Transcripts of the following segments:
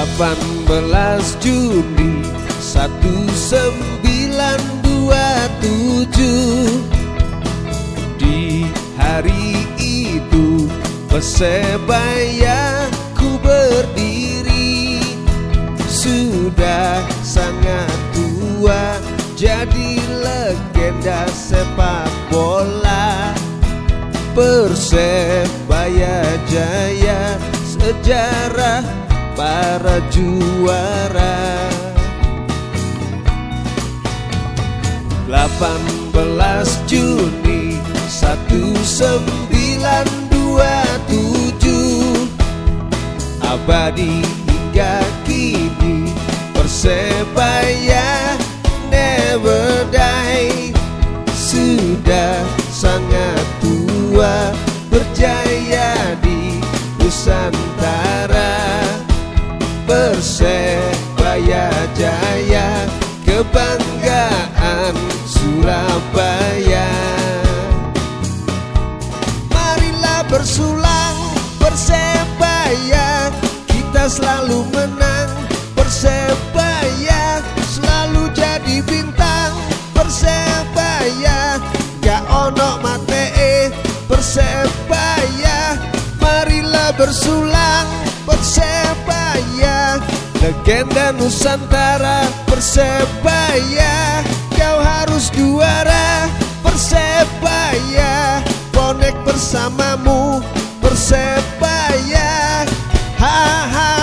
18 Juni 1927 Di hari itu Persebaya ku berdiri. Sudah sangat tua Jadi legenda sepak bola. Persebaya jaya Sejarah para juara. 18 Juni 1927 Abadi hingga kini Persebaya never die. Sudah sangat Kita selalu menang. Persebaya Selalu jadi bintang. Persebaya Gak ono mate Persebaya Marilah bersulang. Persebaya Legenda Nusantara. Persebaya Kau harus juara. Persebaya Bonek bersamamu. Persebaya high, high.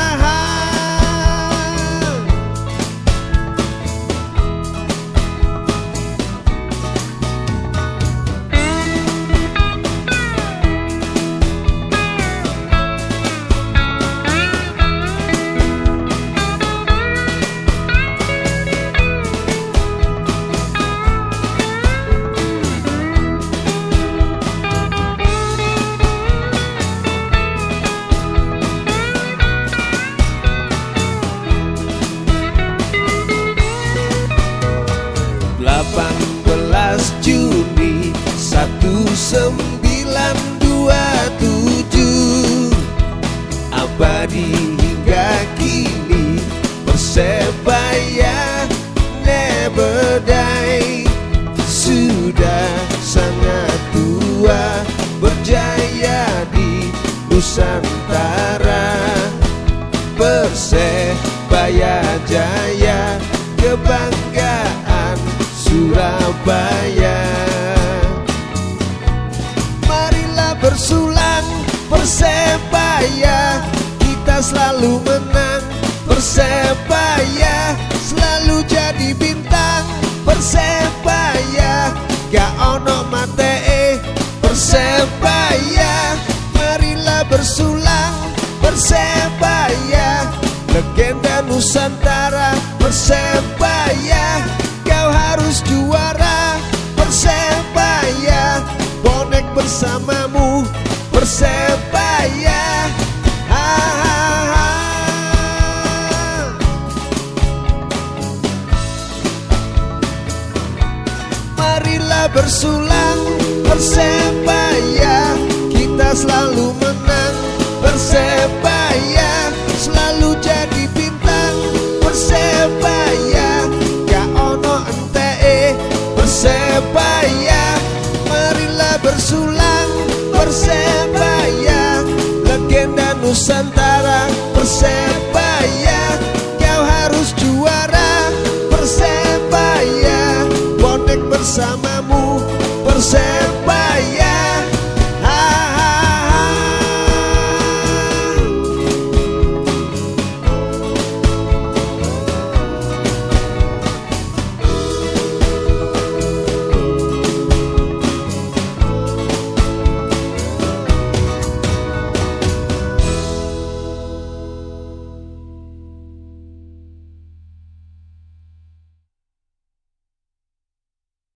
1927 Abadi hingga kini Persebaya never die? Sudah sangat tua Berjaya di Nusantara. Persebaya jaya Kebanggaan Surabaya bersulang Persebaya Kita selalu menang. Persebaya Selalu jadi bintang. Persebaya Gak ono mate Persebaya Marilah bersulang. Persebaya Legenda Nusantara bersulang Persebaya Kita selalu